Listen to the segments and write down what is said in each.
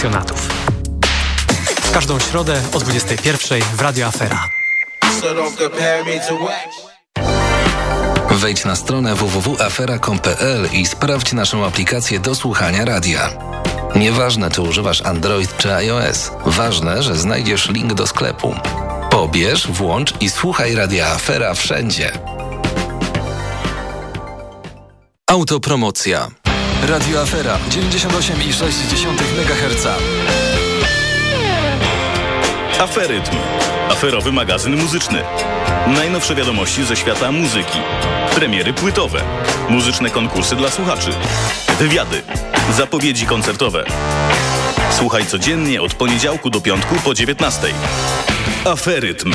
pasjonatów. W każdą środę o 21 w Radio Afera. Wejdź na stronę www.afera.com.pl i sprawdź naszą aplikację do słuchania radia. Nieważne, czy używasz Android czy iOS, ważne, że znajdziesz link do sklepu. Pobierz, włącz i słuchaj radia Afera wszędzie. Autopromocja. Radio Afera 98,6 MHz. Aferytm. Aferowy magazyn muzyczny. Najnowsze wiadomości ze świata muzyki. Premiery płytowe. Muzyczne konkursy dla słuchaczy. Wywiady. Zapowiedzi koncertowe. Słuchaj codziennie od poniedziałku do piątku po 19. Aferytm.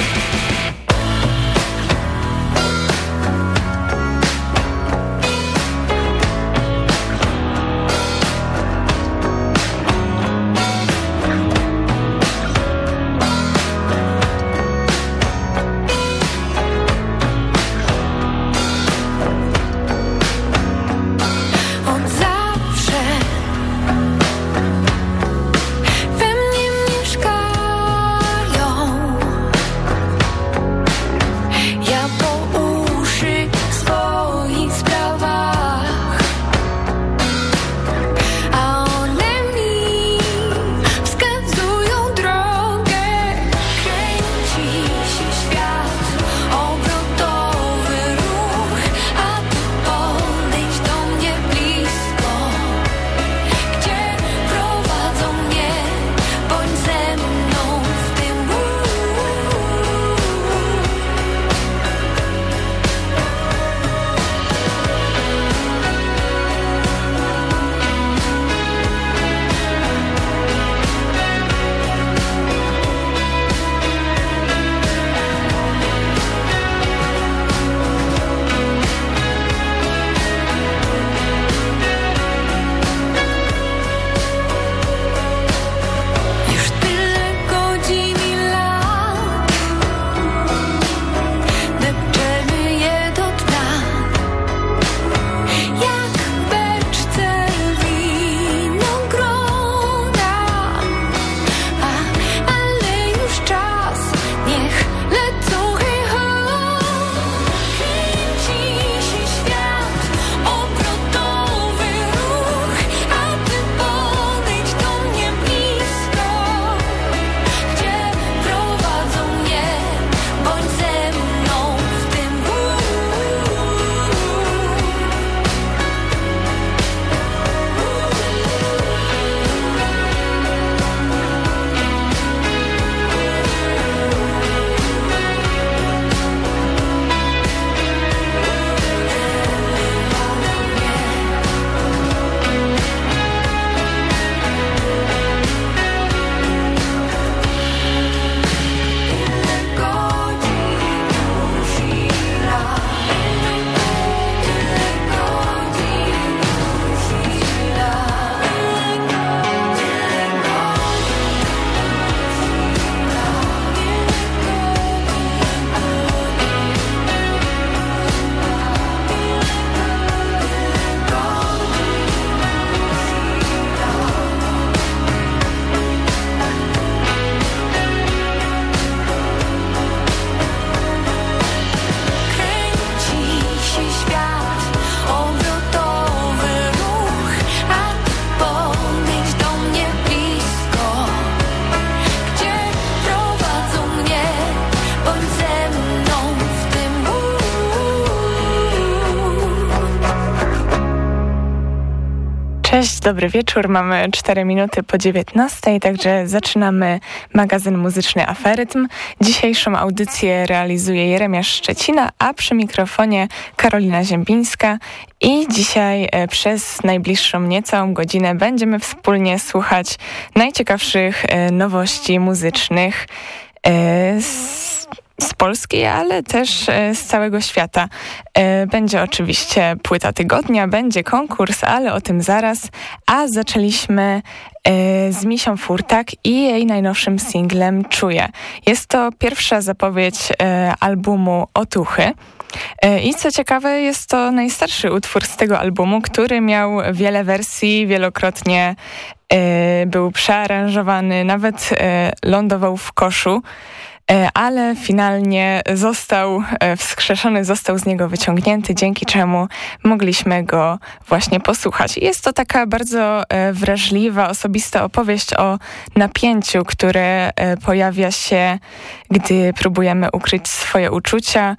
Dobry wieczór. Mamy 4 minuty po 19, także zaczynamy magazyn muzyczny Aferytm. Dzisiejszą audycję realizuje Jeremiasz Szczecina, a przy mikrofonie Karolina Ziembińska. I dzisiaj e, przez najbliższą niecałą godzinę będziemy wspólnie słuchać najciekawszych e, nowości muzycznych e, z z Polski, ale też e, z całego świata. E, będzie oczywiście płyta tygodnia, będzie konkurs, ale o tym zaraz. A zaczęliśmy e, z Misią Furtak i jej najnowszym singlem Czuję. Jest to pierwsza zapowiedź albumu Otuchy. I co ciekawe, jest to najstarszy utwór z tego albumu, który miał wiele wersji, wielokrotnie był przearanżowany, nawet lądował w koszu. E, ale finalnie został e, wskrzeszony, został z niego wyciągnięty, dzięki czemu mogliśmy go właśnie posłuchać. Jest to taka bardzo e, wrażliwa, osobista opowieść o napięciu, które pojawia się, gdy próbujemy ukryć swoje uczucia.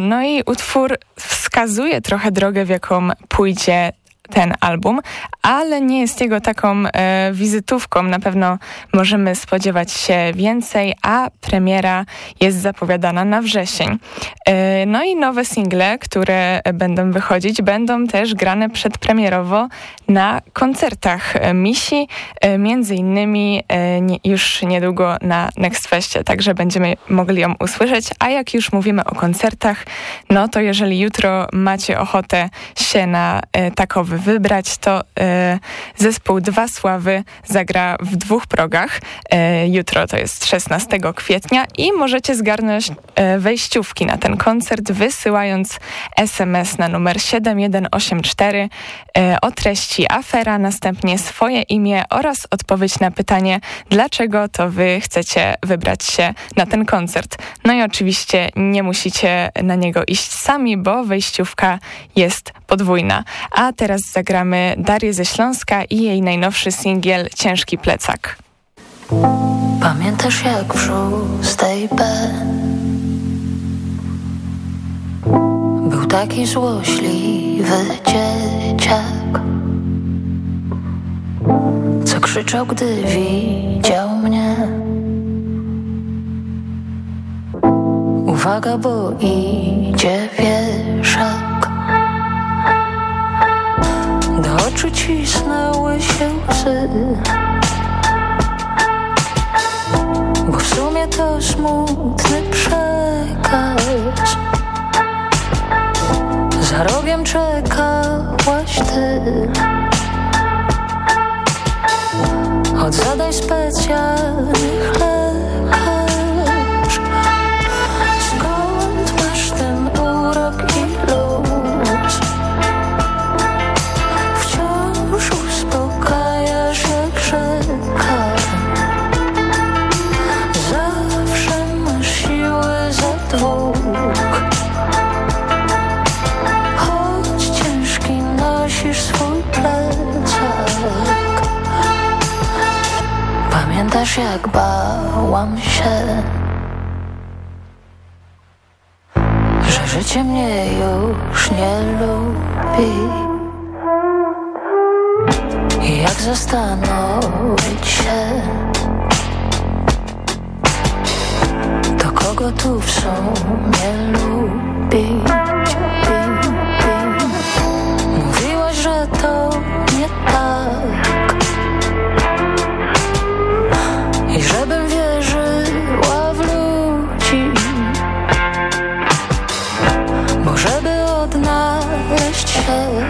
No i utwór wskazuje trochę drogę, w jaką pójdzie ten album, ale nie jest jego taką e, wizytówką. Na pewno możemy spodziewać się więcej, a premiera jest zapowiadana na wrzesień. E, no i nowe single, które będą wychodzić, będą też grane przedpremierowo na koncertach Misi, e, między innymi e, nie, już niedługo na Next Festie, także będziemy mogli ją usłyszeć. A jak już mówimy o koncertach, no to jeżeli jutro macie ochotę się na e, takowy wybrać, to e, zespół Dwa Sławy zagra w dwóch progach. E, jutro to jest 16 kwietnia i możecie zgarnąć e, wejściówki na ten koncert wysyłając SMS na numer 7184 e, o treści afera, następnie swoje imię oraz odpowiedź na pytanie, dlaczego to wy chcecie wybrać się na ten koncert. No i oczywiście nie musicie na niego iść sami, bo wejściówka jest podwójna. A teraz zagramy Darię ze Śląska i jej najnowszy singiel Ciężki plecak. Pamiętasz jak w szóstej B Był taki złośliwy dzieciak Co krzyczał, gdy widział mnie Uwaga, bo idzie wieszak do oczu cisnęły się łzy. Bo w sumie to smutny przekaz. Za rogiem czekałaś ty. Od zadań specjalnych lekarz Pamiętasz jak bałam się Że życie mnie już nie lubi zastanowić się. To kogo tu w sumie lubić Mówiłaś, że to nie tak. I żebym wierzyła w ludzi. Bo żeby odnaleźć się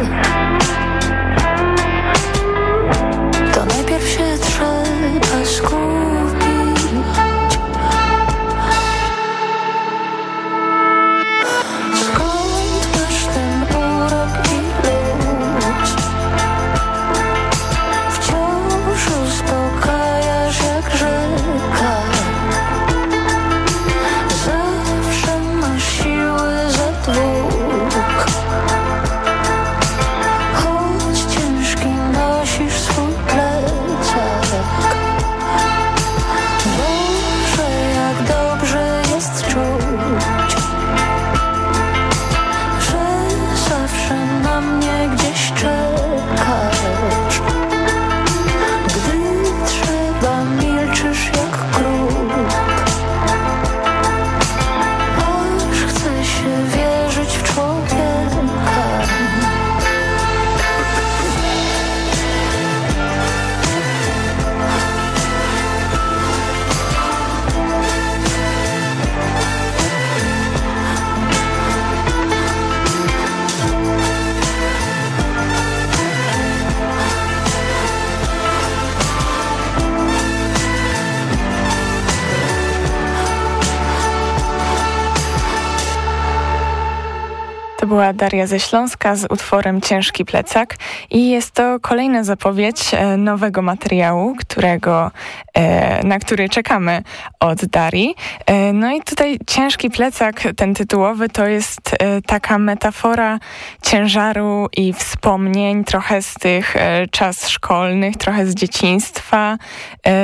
Daria ze Śląska z utworem Ciężki Plecak i jest to kolejna zapowiedź e, nowego materiału, którego, e, na który czekamy od Darii. E, no i tutaj Ciężki Plecak, ten tytułowy, to jest taka metafora ciężaru i wspomnień, trochę z tych czas szkolnych, trochę z dzieciństwa.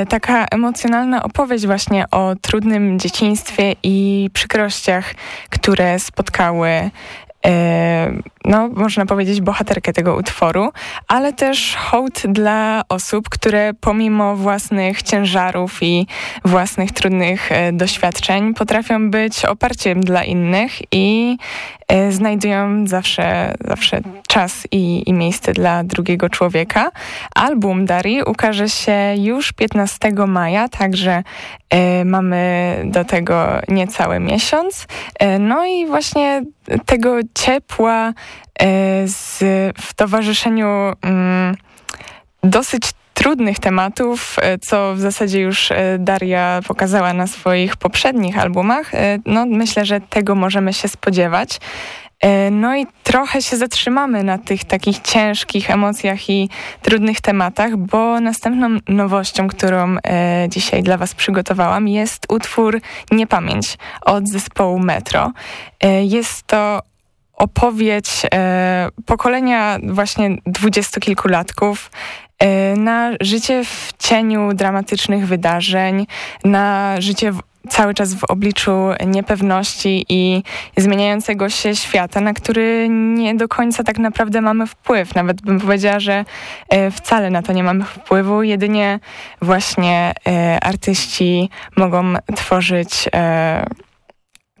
Taka emocjonalna opowieść właśnie o trudnym dzieciństwie i przykrościach, które spotkały E, no, można powiedzieć, bohaterkę tego utworu, ale też hołd dla osób, które pomimo własnych ciężarów i własnych trudnych e, doświadczeń potrafią być oparciem dla innych i e, znajdują zawsze, zawsze czas i, i miejsce dla drugiego człowieka. Album Dari ukaże się już 15 maja, także mamy do tego niecały miesiąc. no i właśnie tego ciepła e, z, w towarzyszeniu mm, dosyć trudnych tematów, e, co w zasadzie już e, Daria pokazała na swoich poprzednich albumach. No, myślę, że tego możemy się spodziewać. No i trochę się zatrzymamy na tych takich ciężkich emocjach i trudnych tematach, bo następną nowością, którą e, dzisiaj dla Was przygotowałam jest utwór Niepamięć od zespołu Metro. E, jest to opowieść e, pokolenia właśnie dwudziestokilkulatków e, na życie w cieniu dramatycznych wydarzeń, na życie w cały czas w obliczu niepewności i zmieniającego się świata, na który nie do końca tak naprawdę mamy wpływ. Nawet bym powiedziała, że e, wcale na to nie mamy wpływu. Jedynie właśnie artyści mogą tworzyć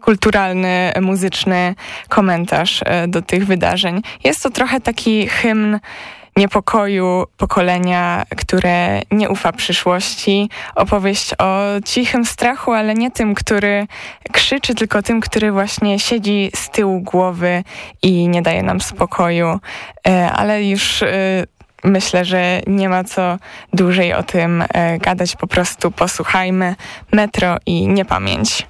kulturalny, muzyczny komentarz do tych wydarzeń. Jest to trochę taki hymn niepokoju pokolenia, które nie ufa przyszłości. Opowieść o cichym strachu, ale nie tym, który krzyczy, tylko tym, który właśnie siedzi z tyłu głowy i nie daje nam spokoju. E, ale już e, myślę, że nie ma co dłużej o tym e, gadać. Po prostu posłuchajmy Metro i Niepamięć.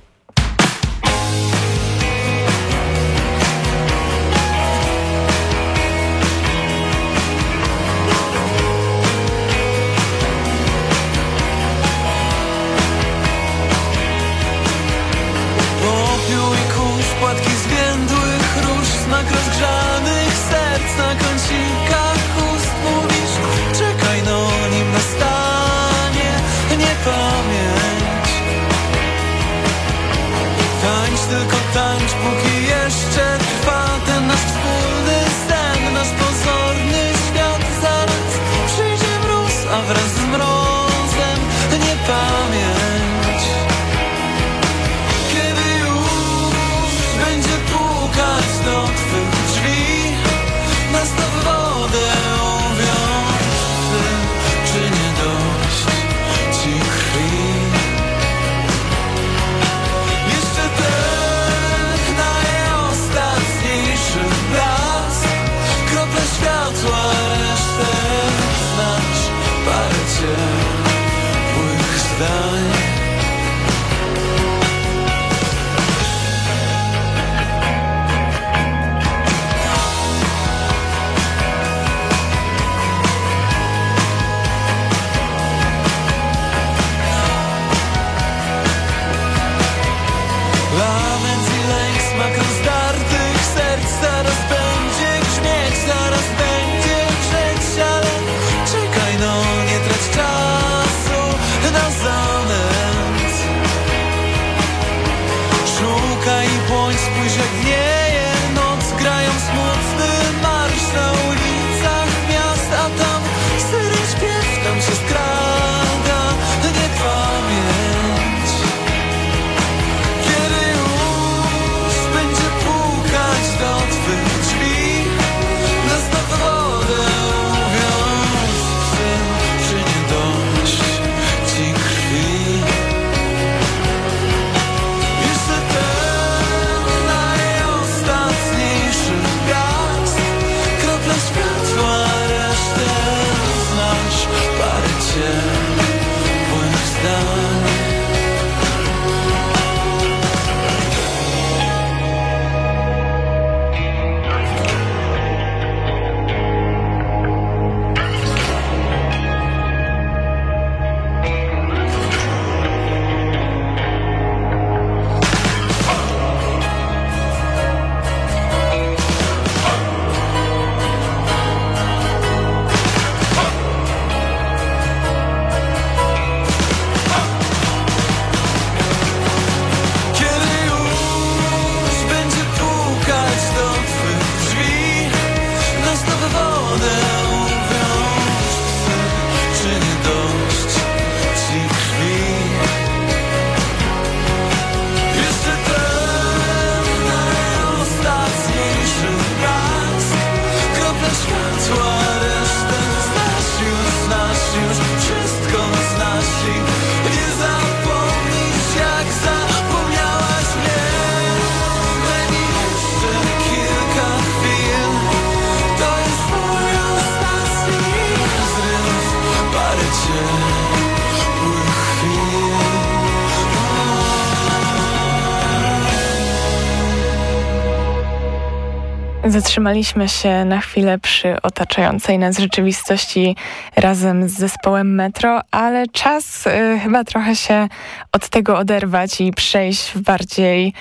Zatrzymaliśmy się na chwilę przy otaczającej nas rzeczywistości razem z zespołem Metro, ale czas y, chyba trochę się od tego oderwać i przejść w bardziej,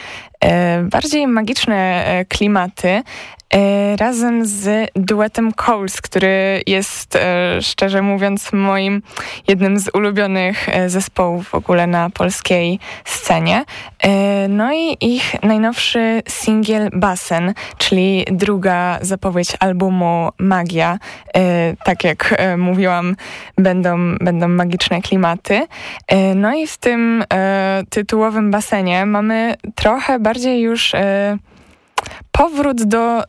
y, bardziej magiczne y, klimaty. E, razem z duetem Coles, który jest e, szczerze mówiąc moim jednym z ulubionych e, zespołów w ogóle na polskiej scenie. No i ich najnowszy singiel Basen, czyli druga zapowiedź albumu Magia. Tak jak mówiłam, będą, będą magiczne klimaty. No i w tym tytułowym basenie mamy trochę bardziej już powrót do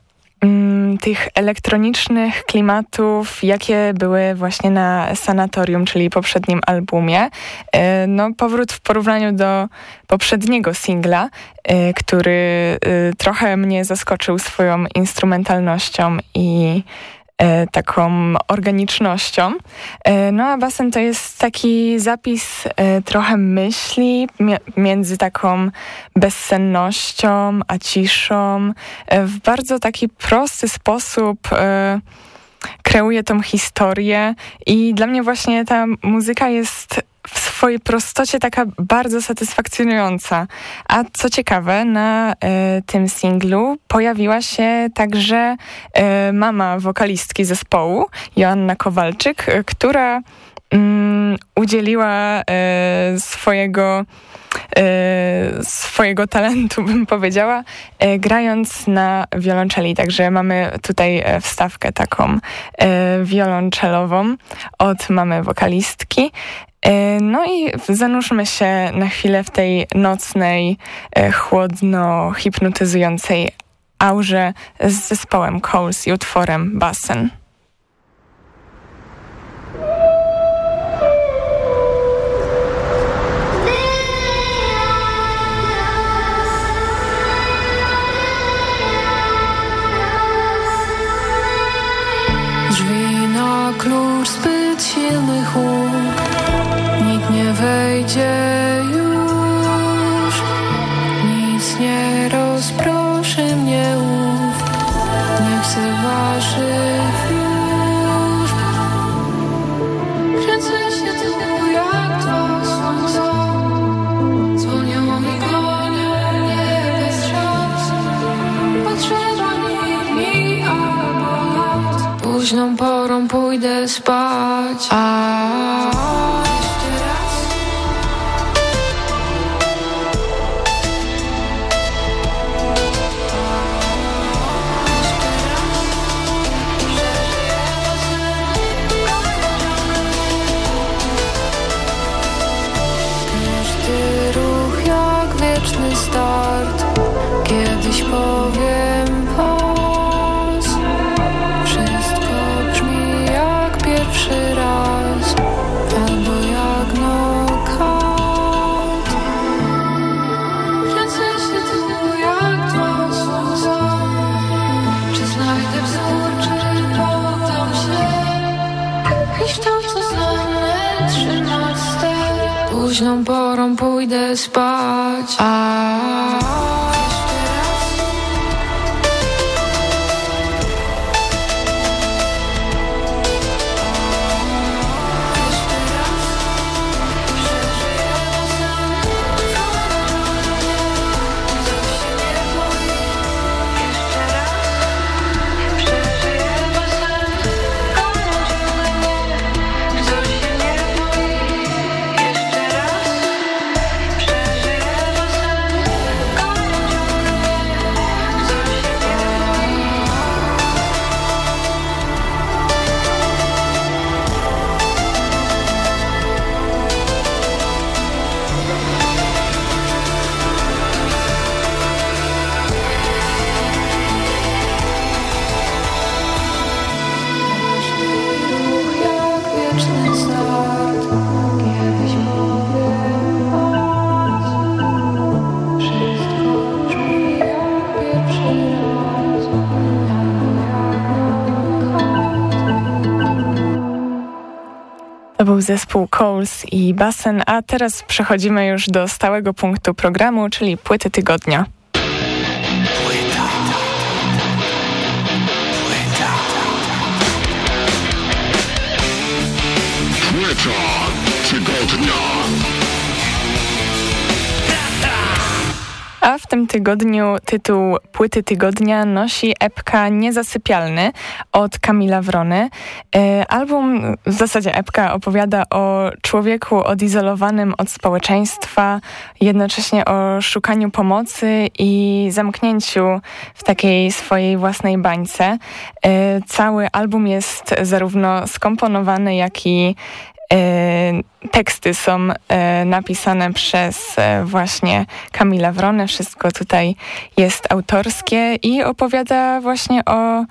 tych elektronicznych klimatów, jakie były właśnie na Sanatorium, czyli poprzednim albumie. E, no, powrót w porównaniu do poprzedniego singla, e, który e, trochę mnie zaskoczył swoją instrumentalnością i taką organicznością. E, no a basen to jest taki zapis e, trochę myśli między taką bezsennością a ciszą. W bardzo taki prosty sposób kreuje tą historię i dla mnie właśnie ta muzyka jest w swojej prostocie taka bardzo satysfakcjonująca. A co ciekawe, na y, tym singlu pojawiła się także y, mama wokalistki zespołu, Joanna Kowalczyk, y, która mm, udzieliła swojego swojego talentu, bym powiedziała, grając na wiolonczeli. Także mamy tutaj wstawkę taką wiolonczelową od mamy wokalistki. E, no i zanurzmy się na chwilę w tej nocnej, e, chłodno hipnotyzującej aurze z zespołem Coles i utworem Basen. Drzwi na klucz zbyt silny chłód wejdzie już. Nic nie rozproszy mnie ów. Nie chcę waszych już. Kręcę się tu jak dwa słońca Dzwonią mi konie, nie bez szans. Potrzeba mi albo lat Późną porą pójdę spać. A pójdę spać. To był zespół Coles i Basen, a teraz przechodzimy już do stałego punktu programu, czyli płyty tygodnia. Płyta tygodnia. A w tym tygodniu tytuł płyty tygodnia nosi epka Niezasypialny od Kamila Wrony. E, album, w zasadzie epka opowiada o człowieku odizolowanym od społeczeństwa, jednocześnie o szukaniu pomocy i zamknięciu w takiej swojej własnej bańce. E, cały album jest zarówno skomponowany, jak i teksty są e, napisane przez e, właśnie Kamila Wronę. Wszystko tutaj jest autorskie i opowiada właśnie o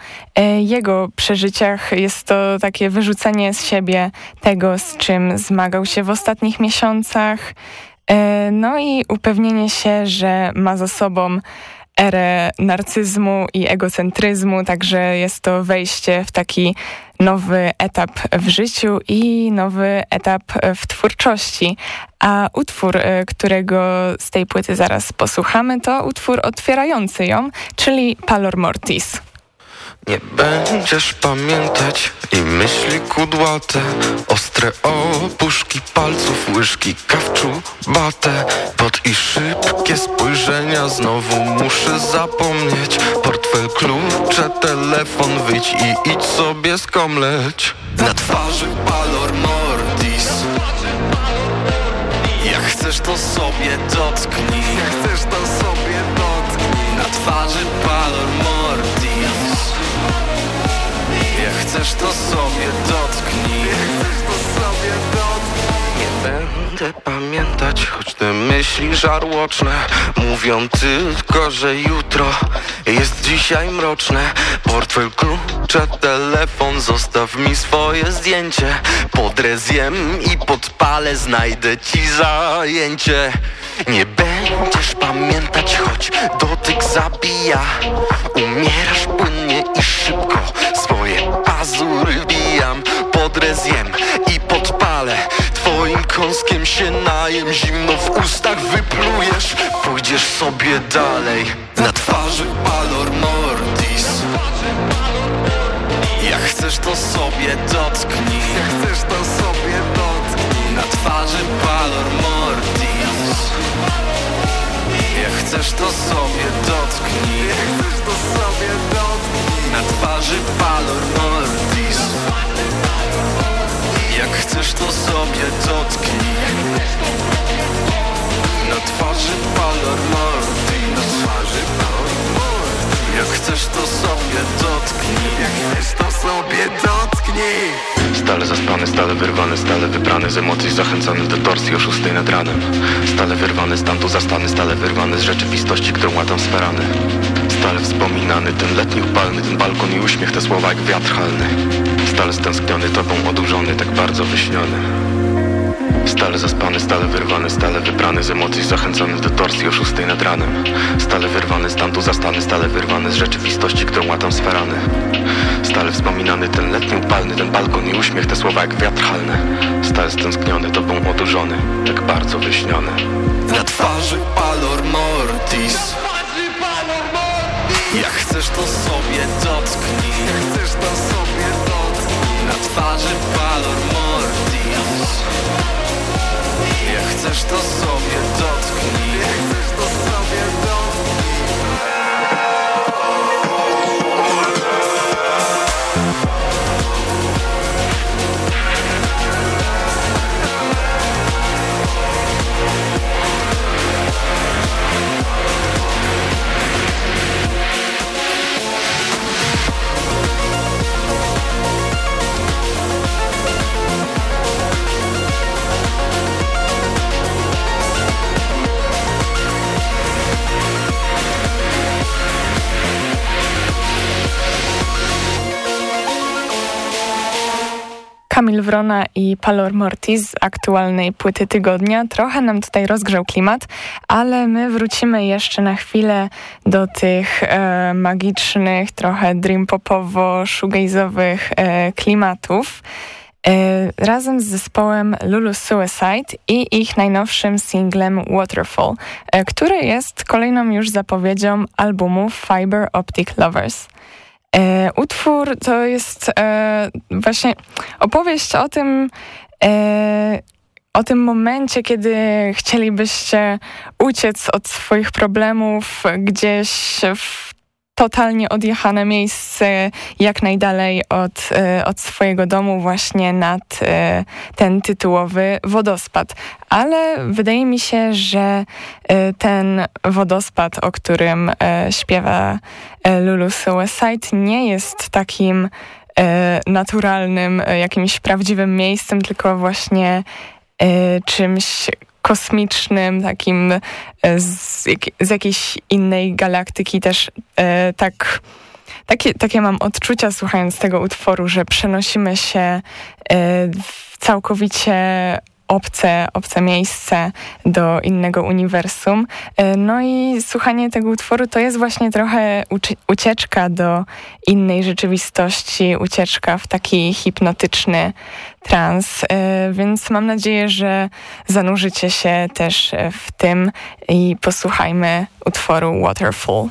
jego przeżyciach. Jest to takie wyrzucenie z siebie tego, z czym zmagał się w ostatnich miesiącach. No i upewnienie się, że ma za sobą erę narcyzmu i egocentryzmu, także jest to wejście w taki nowy etap w życiu i nowy etap w twórczości. A utwór, e, którego z tej płyty zaraz posłuchamy, to utwór otwierający ją, czyli Palor Mortis. Nie będziesz pamiętać i myśli kudłate. Ostre opuszki palców, łyżki kawczu, batę Pod i szybkie spojrzenia znowu muszę zapomnieć. Portfel, klucze, telefon, wyjdź i idź sobie skomleć. Na twarzy palor mortis. Jak chcesz to sobie dotknij. Jak chcesz to sobie dotknij. Na twarzy palor chcesz to sobie dotknij. Nie będę pamiętać, choć te myśli żarłoczne Mówią tylko, że jutro jest dzisiaj mroczne. Portfel, klucze, telefon, zostaw mi swoje zdjęcie. Podrę zjem i podpalę, znajdę ci zajęcie. Nie będziesz pamiętać, choć dotyk zabija. Umierasz płynnie i szybko Swoje pazury wbijam Podrez jem i podpalę. Twoim kąskiem się najem Zimno w ustach wyplujesz. Pójdziesz sobie dalej. Na twarzy palor mortis. Jak chcesz to sobie dotknij. Jak chcesz to sobie dotknij. Na twarzy palor mortis. Jak chcesz to sobie dotknij. Jak chcesz to sobie dotknij Na twarzy palor mortis. Jak chcesz to sobie dotknij. Na twarzy palor mortis. Na twarzy mortis. Jak chcesz to sobie dotknij. Jak chcesz to sobie dotknij. Stale zaspany, stale wyrwany, stale wybrany Z emocji zachęcany do torsji o szóstej nad ranem. Stale wyrwany, stan tu zastany Stale wyrwany z rzeczywistości, którą łatam sferany Stale wspominany, ten letni upalny Ten balkon i uśmiech, te słowa jak wiatr halny. Stale stęskniony, tobą odurzony Tak bardzo wyśniony. Stale zaspany, stale wyrwany, stale wybrany Z emocji zachęcony do torsji o szóstej nad ranem. Stale wyrwany, stan tu zastany Stale wyrwany z rzeczywistości, którą łatam sferany Stale wspominany, ten letni upalny Ten balkon i uśmiech, te słowa jak wiatr halny. Stale stęskniony, tobą odurzony Tak bardzo wyśniony. Na twarzy palor mortis Jak chcesz to sobie dotknij. Jak chcesz to sobie dotknij. Na twarzy palor mortis Jak chcesz to sobie dotknij. Jak chcesz to sobie dotknij Kamil Wrona i Palor Mortis z aktualnej płyty tygodnia. Trochę nam tutaj rozgrzał klimat, ale my wrócimy jeszcze na chwilę do tych e, magicznych, trochę dream popowo shoegaze'owych e, klimatów. E, razem z zespołem Lulu Suicide i ich najnowszym singlem Waterfall, e, który jest kolejną już zapowiedzią albumu Fiber Optic Lovers. E, utwór to jest e, właśnie opowieść o tym, e, o tym momencie, kiedy chcielibyście uciec od swoich problemów gdzieś w totalnie odjechane miejsce jak najdalej od, e, od swojego domu właśnie nad e, ten tytułowy wodospad. Ale wydaje mi się, że e, ten wodospad, o którym śpiewa Lulu Suicide nie jest takim naturalnym, jakimś prawdziwym miejscem, tylko właśnie czymś kosmicznym, takim e, z, z jakiejś innej galaktyki też e, tak... Takie, takie mam odczucia słuchając tego utworu, że przenosimy się e, całkowicie obce, obce miejsce do innego uniwersum. E, no i słuchanie tego utworu to jest właśnie trochę ucieczka do innej rzeczywistości, ucieczka w taki hipnotyczny trans, e, więc mam nadzieję, że zanurzycie się też w tym i posłuchajmy utworu Waterfall.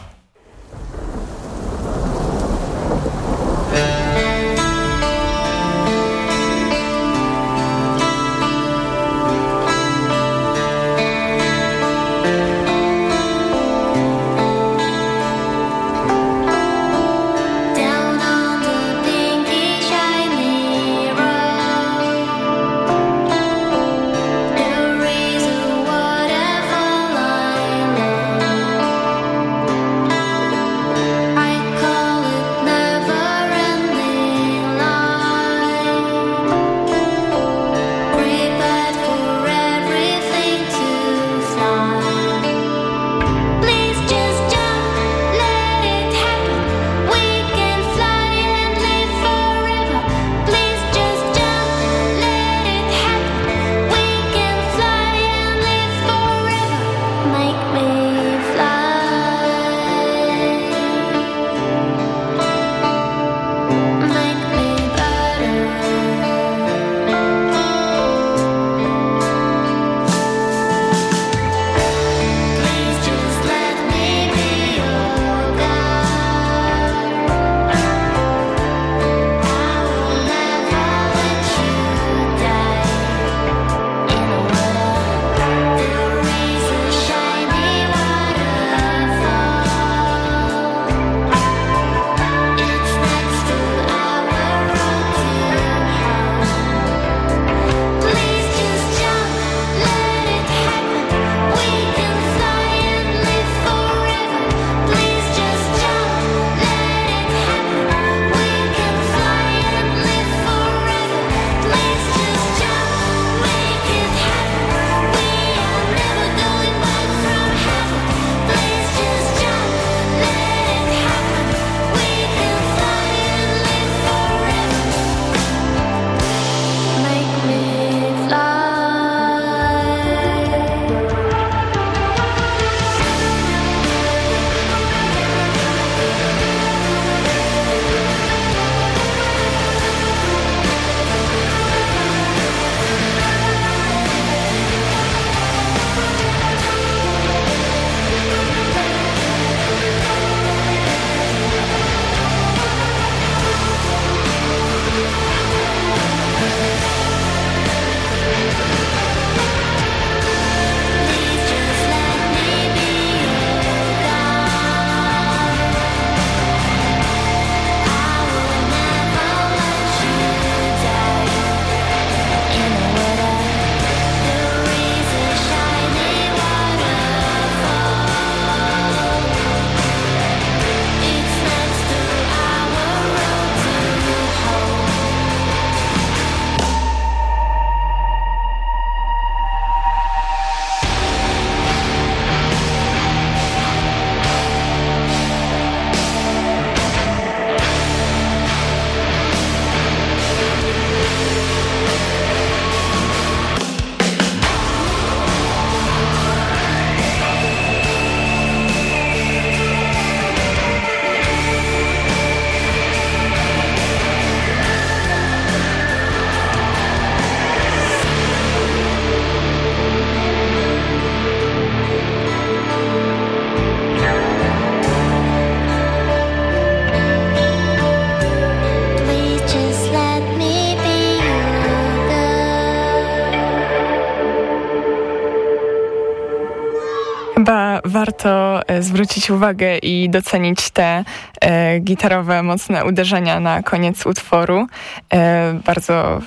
Warto e, zwrócić uwagę i docenić te e, gitarowe, mocne uderzenia na koniec utworu. E, bardzo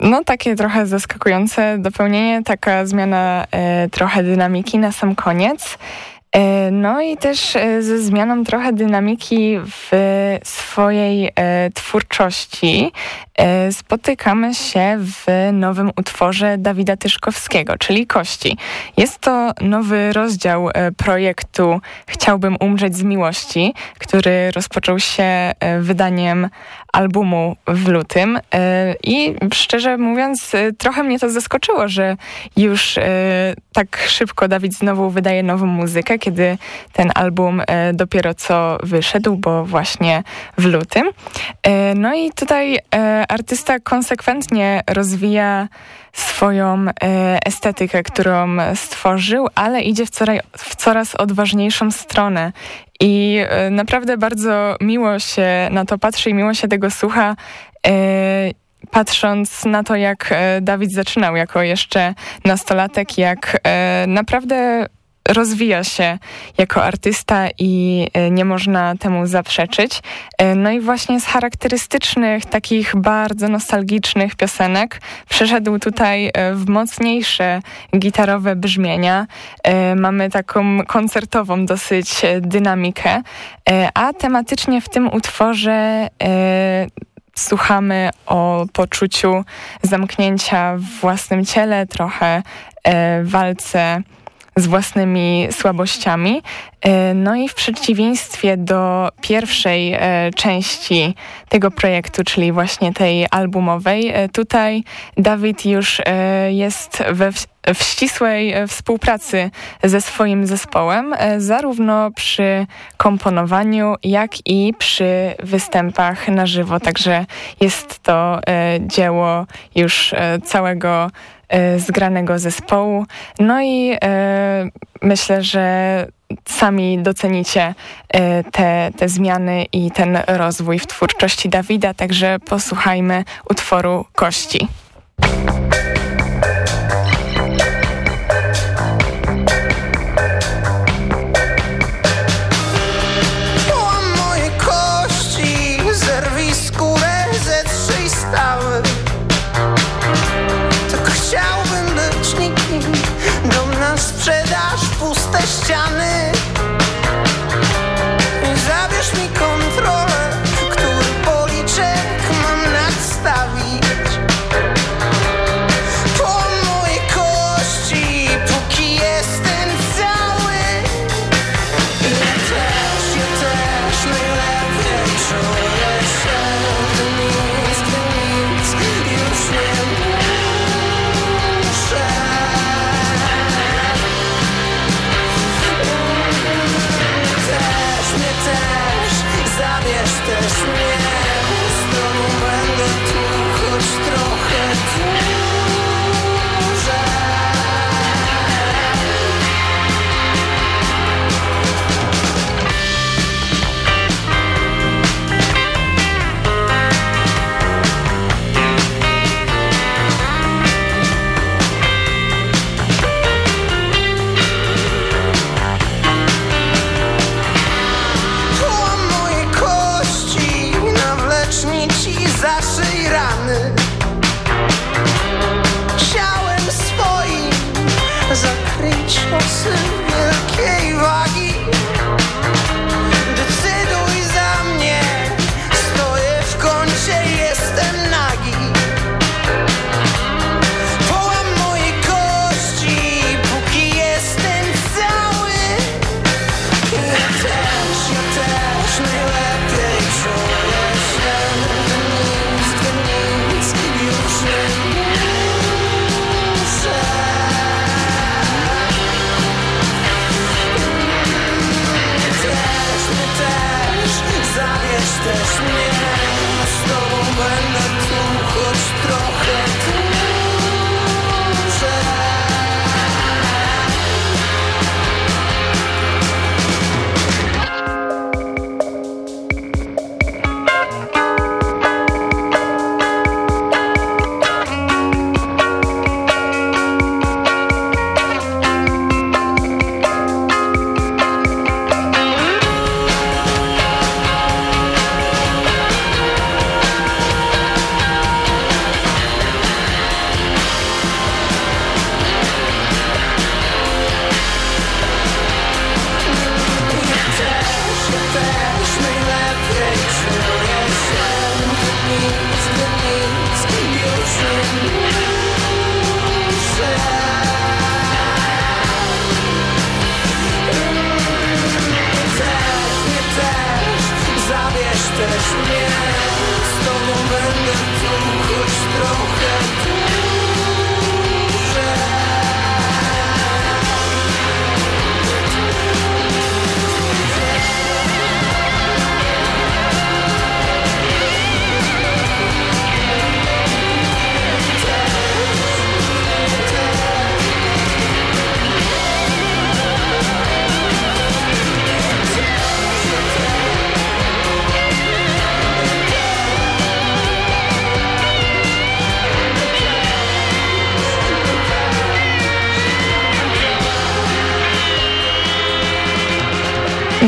no takie trochę zaskakujące dopełnienie, taka zmiana trochę dynamiki na sam koniec. E, no i też e, ze zmianą trochę dynamiki w swojej e, twórczości spotykamy się w nowym utworze Dawida Tyszkowskiego, czyli Kości. Jest to nowy rozdział projektu Chciałbym umrzeć z miłości, który rozpoczął się wydaniem albumu w lutym i szczerze mówiąc trochę mnie to zaskoczyło, że już tak szybko Dawid znowu wydaje nową muzykę, kiedy ten album e, dopiero co wyszedł, bo właśnie w lutym. E, no i tutaj e, artysta konsekwentnie rozwija swoją estetykę, którą stworzył, ale idzie w w coraz odważniejszą stronę. I naprawdę bardzo miło się na to patrzy i miło się tego słucha patrząc na to, jak Dawid zaczynał jako jeszcze nastolatek, jak naprawdę rozwija się jako artysta i e, nie można temu zaprzeczyć. E, no i właśnie z charakterystycznych, takich bardzo nostalgicznych piosenek przeszedł tutaj e, w mocniejsze gitarowe brzmienia. Mamy taką koncertową dosyć dynamikę, a tematycznie w tym utworze słuchamy o poczuciu zamknięcia w własnym ciele, trochę walce z własnymi słabościami. E, no i w przeciwieństwie do pierwszej e, części tego projektu, czyli właśnie tej albumowej, e, tutaj Dawid już jest we w ścisłej współpracy ze swoim zespołem, zarówno przy komponowaniu, jak i przy występach na żywo. Także jest to dzieło już całego zgranego zespołu. No i e, myślę, że sami docenicie e, te, te zmiany i ten rozwój w twórczości Dawida, także posłuchajmy utworu Kości.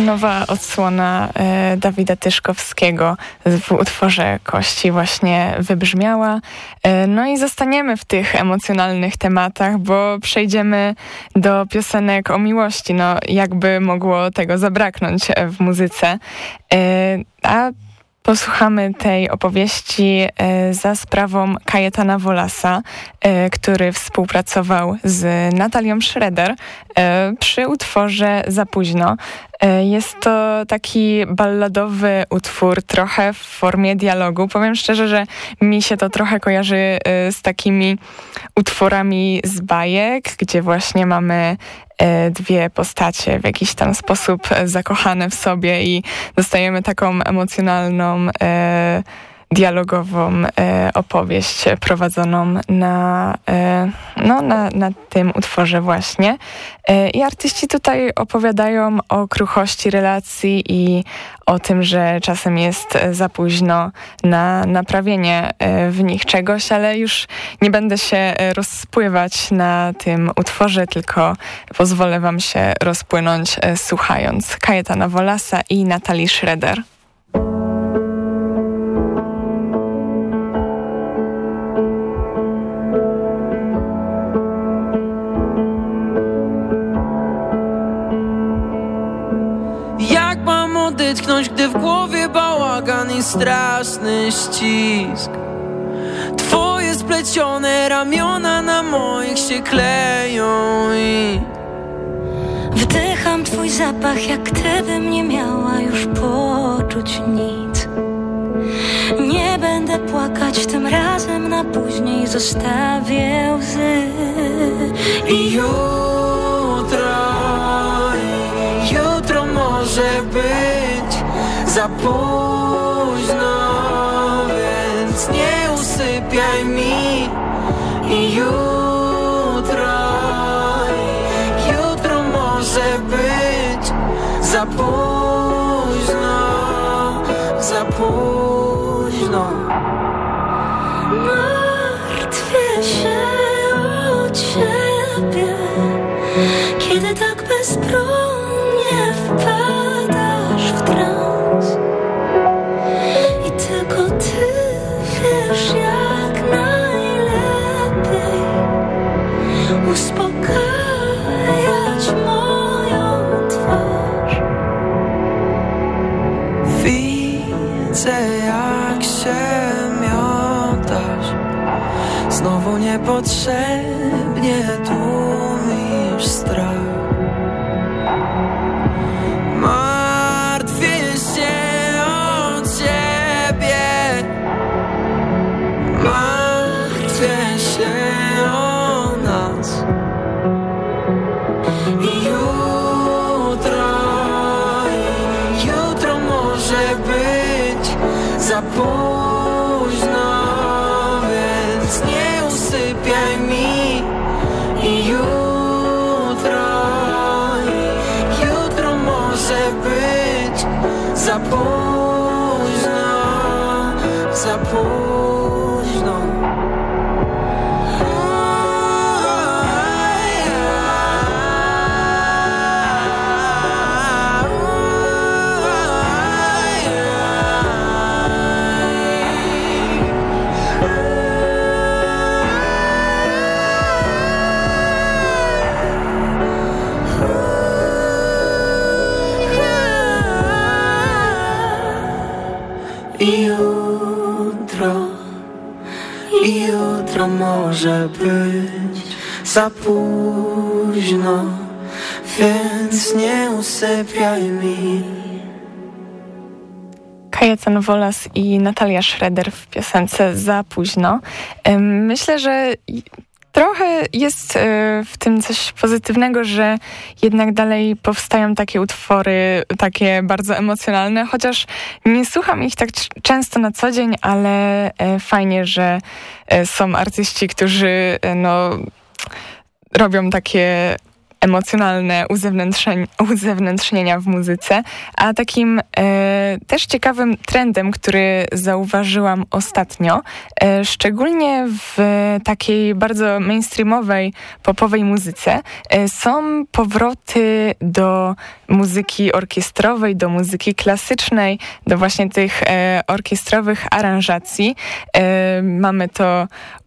Nowa odsłona e, Dawida Tyszkowskiego w utworze Kości właśnie wybrzmiała. E, no i zostaniemy w tych emocjonalnych tematach, bo przejdziemy do piosenek o miłości. No jakby mogło tego zabraknąć w muzyce. E, a Posłuchamy tej opowieści e, za sprawą Kajetana Wolasa, e, który współpracował z Natalią Schroeder e, przy utworze Za późno. Jest to taki balladowy utwór, trochę w formie dialogu. Powiem szczerze, że mi się to trochę kojarzy z takimi utworami z bajek, gdzie właśnie mamy E, dwie postacie w jakiś tam sposób zakochane w sobie i dostajemy taką emocjonalną e, dialogową e, opowieść prowadzoną na, e, no, na, na tym utworze właśnie. E, I artyści tutaj opowiadają o kruchości relacji i o tym, że czasem jest za późno na naprawienie w nich czegoś, ale już nie będę się rozpływać na tym utworze, tylko pozwolę wam się rozpłynąć słuchając Kajetana Wolasa i Natalii Schroeder. Odetchnąć, gdy w głowie bałagan i straszny ścisk. Twoje splecione ramiona na moich się kleją i Wdycham twój zapach, jak gdybym nie miała już poczuć nic. Nie będę płakać tym razem na później zostawię łzy. I jutro, za późno, więc nie usypiaj mi i jutro, jutro może być za późno, za późno. Martwię się o ciebie, kiedy tak bezbronnie niepotrzebnie tłumisz za późno, więc nie usypiaj mi. Kajetan Wolas i Natalia Schroeder w piosence Za późno. Myślę, że trochę jest e, w tym coś pozytywnego, że jednak dalej powstają takie utwory, takie bardzo emocjonalne, chociaż nie słucham ich tak często na co dzień, ale e, fajnie, że e, są artyści, którzy no, robią takie emocjonalne uzewnętrznienia w muzyce, a takim e, też ciekawym trendem, który zauważyłam ostatnio, e, szczególnie w takiej bardzo mainstreamowej, popowej muzyce, e, są powroty do muzyki orkiestrowej, do muzyki klasycznej, do właśnie tych e, orkiestrowych aranżacji. E, mamy to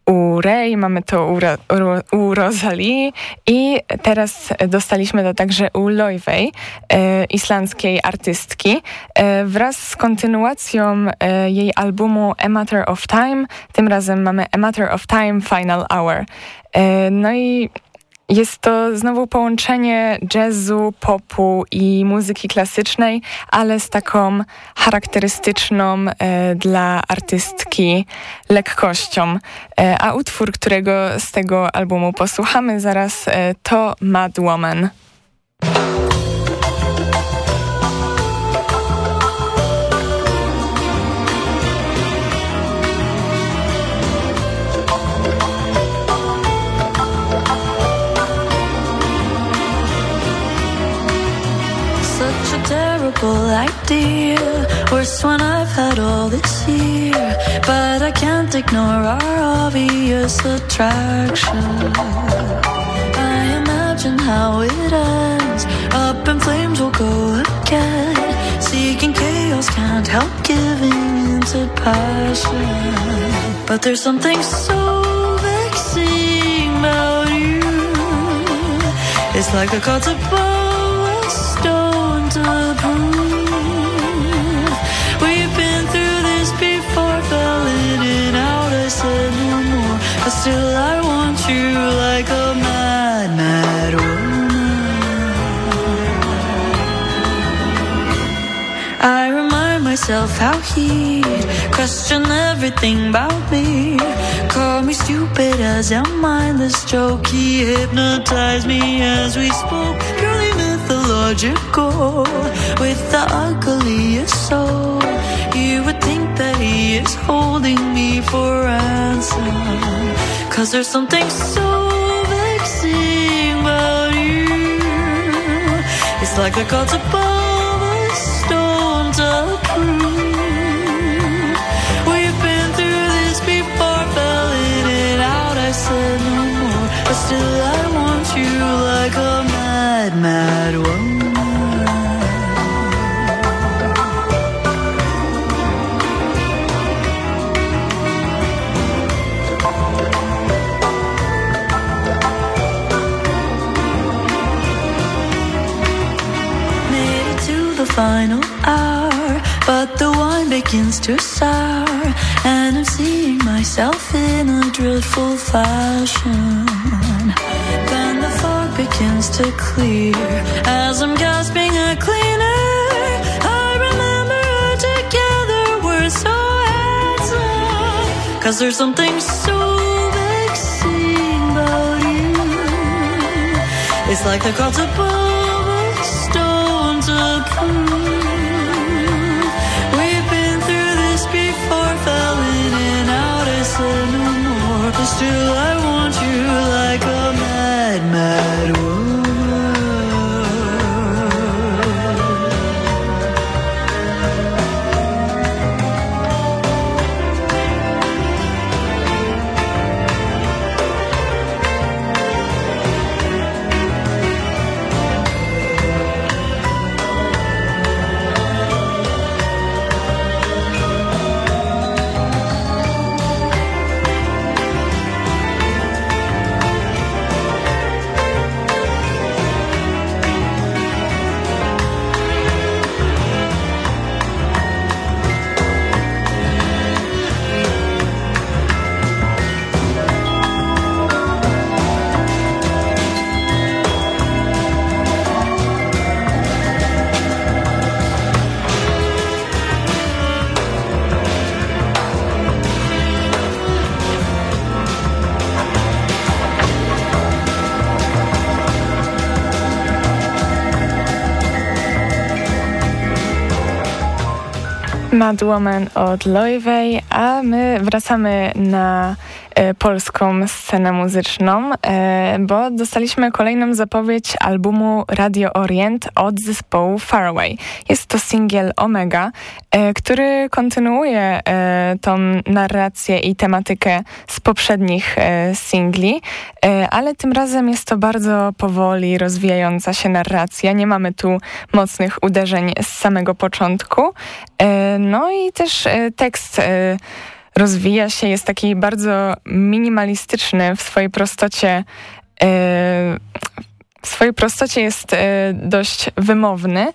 u Ray, mamy to u, u, u Rosalie i teraz dostaliśmy to także u Loiwej, e, islandzkiej artystki, e, wraz z kontynuacją e, jej albumu A Matter of Time. Tym razem mamy A Matter of Time Final Hour. E, no i jest to znowu połączenie jazzu, popu i muzyki klasycznej, ale z taką charakterystyczną e, dla artystki lekkością. E, a utwór, którego z tego albumu posłuchamy zaraz, e, to Mad Woman. Terrible idea Worse when I've had all this year. But I can't ignore our obvious attraction. I imagine how it ends. Up in flames we'll go again. Seeking chaos can't help giving into passion. But there's something so vexing about you. It's like a call to still I want you like a mad, mad woman I remind myself how he'd question everything about me Call me stupid as a mindless joke He hypnotized me as we spoke logical with the ugliest soul. You would think that he is holding me for ransom. Cause there's something so vexing about you. It's like a call above a stone to prove. We've been through this before, fell in and out. I said no more, but still I want you like a mad, mad woman. Begins to sour, and I'm seeing myself in a dreadful fashion. Then the fog begins to clear as I'm gasping a cleaner. I remember together we're so handsome, cause there's something so vexing about you. It's like the gods above We've Mad Woman od Loiwej, a my wracamy na polską scenę muzyczną, e, bo dostaliśmy kolejną zapowiedź albumu Radio Orient od zespołu Faraway. Jest to singiel Omega, e, który kontynuuje e, tą narrację i tematykę z poprzednich e, singli, e, ale tym razem jest to bardzo powoli rozwijająca się narracja. Nie mamy tu mocnych uderzeń z samego początku. No i też e, tekst e, rozwija się, jest taki bardzo minimalistyczny w swojej prostocie. E, w swojej prostocie jest dość wymowny,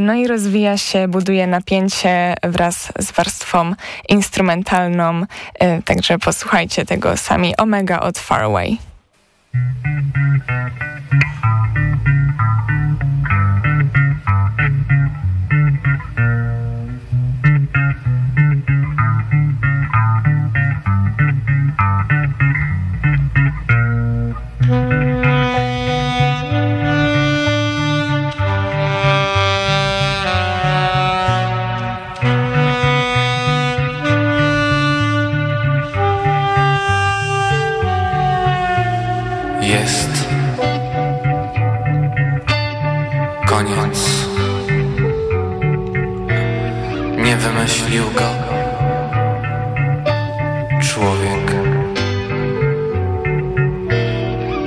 no i rozwija się, buduje napięcie wraz z warstwą instrumentalną. Także posłuchajcie tego sami Omega od Far Away. mylił go człowiek.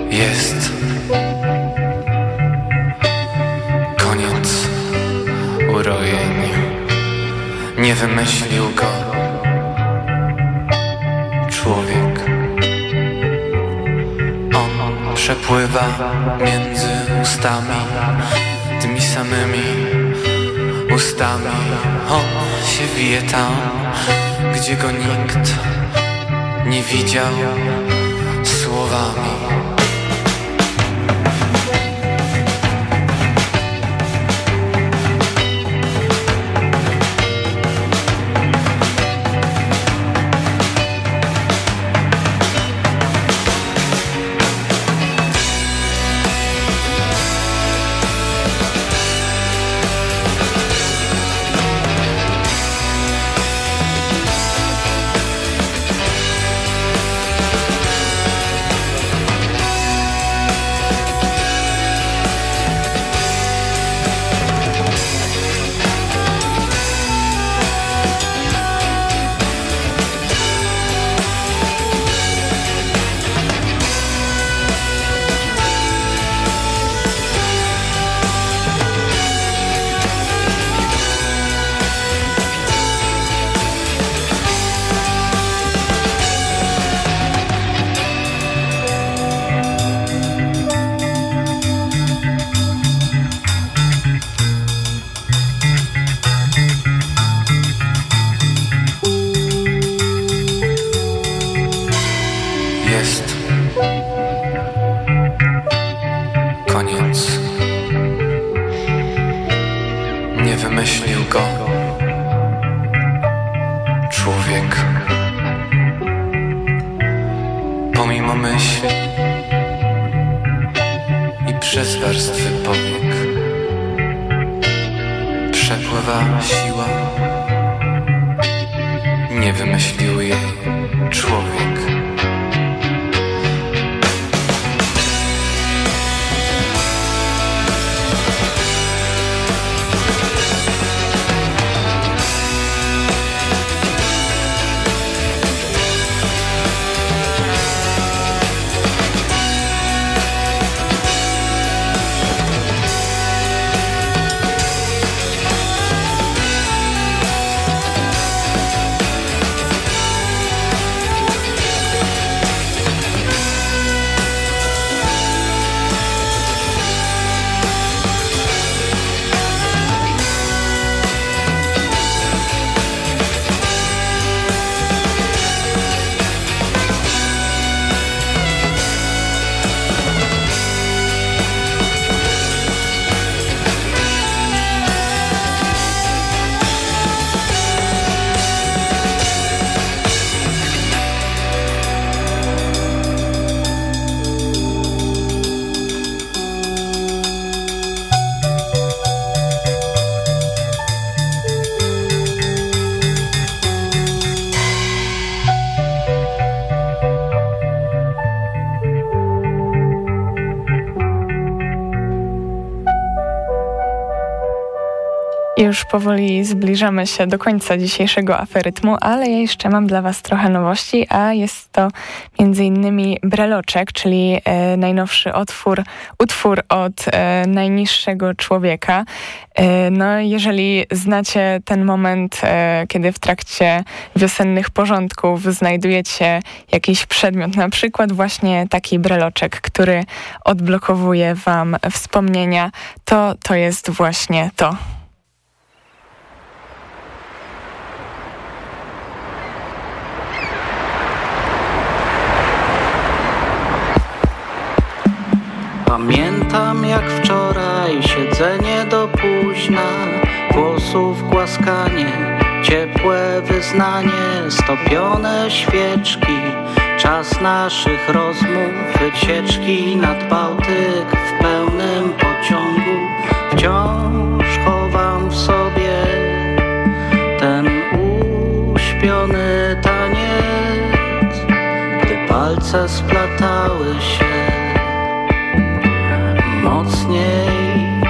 Jest koniec urojeń. Nie wymyślił go człowiek. On przepływa między ustami tymi samymi ustami. On się wije tam, gdzie go nikt nie widział. przez warstwy powiek przepływa siła. Nie wymyślił jej człowiek. Już powoli zbliżamy się do końca dzisiejszego aferytmu, ale ja jeszcze mam dla Was trochę nowości, a jest to m.in. Breloczek, czyli e, najnowszy otwór, utwór od e, najniższego człowieka. E, no, jeżeli znacie ten moment, e, kiedy w trakcie wiosennych porządków znajdujecie jakiś przedmiot, na przykład właśnie taki breloczek, który odblokowuje Wam wspomnienia, to to jest właśnie to. Pamiętam jak wczoraj siedzenie do późna, głosów głaskanie, ciepłe wyznanie, stopione świeczki, czas naszych rozmów, wycieczki nad Bałtyk w pełnym pociągu. Wciąż chowam w sobie ten uśpiony taniec, gdy palce splatały się mocniej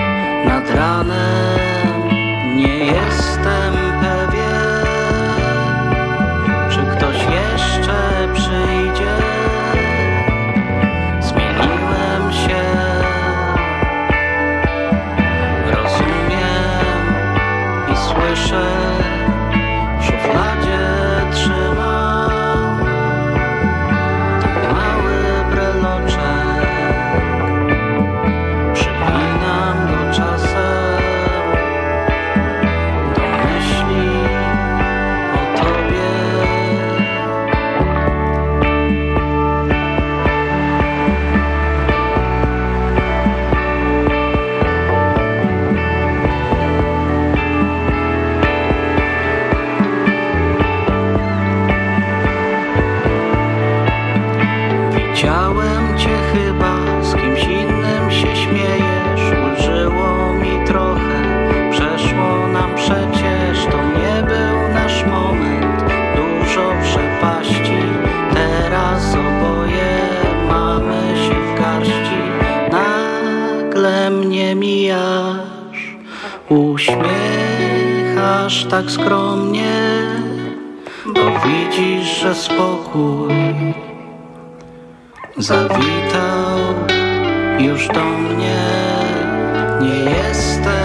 nad ranem nie jestem pewien, czy ktoś jeszcze uśmiechasz tak skromnie Bo widzisz, że spokój zawitał już do mnie. Nie jestem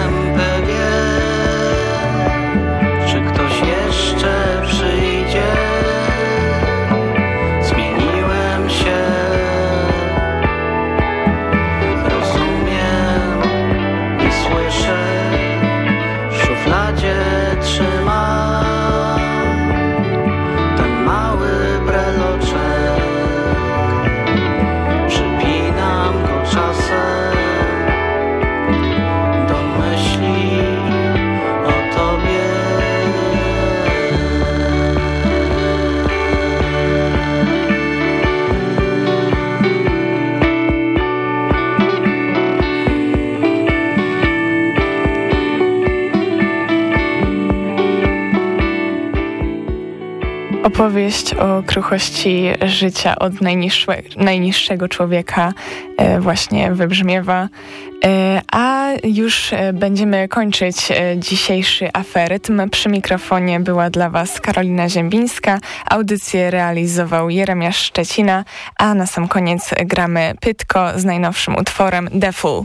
Opowieść o kruchości życia od najniższe, najniższego człowieka e, właśnie wybrzmiewa. E, a już e, będziemy kończyć dzisiejszy aferytm. Przy mikrofonie była dla Was Karolina Ziembińska. Audycję realizował Jeremiasz Szczecina, a na sam koniec gramy Pytko z najnowszym utworem The Fool.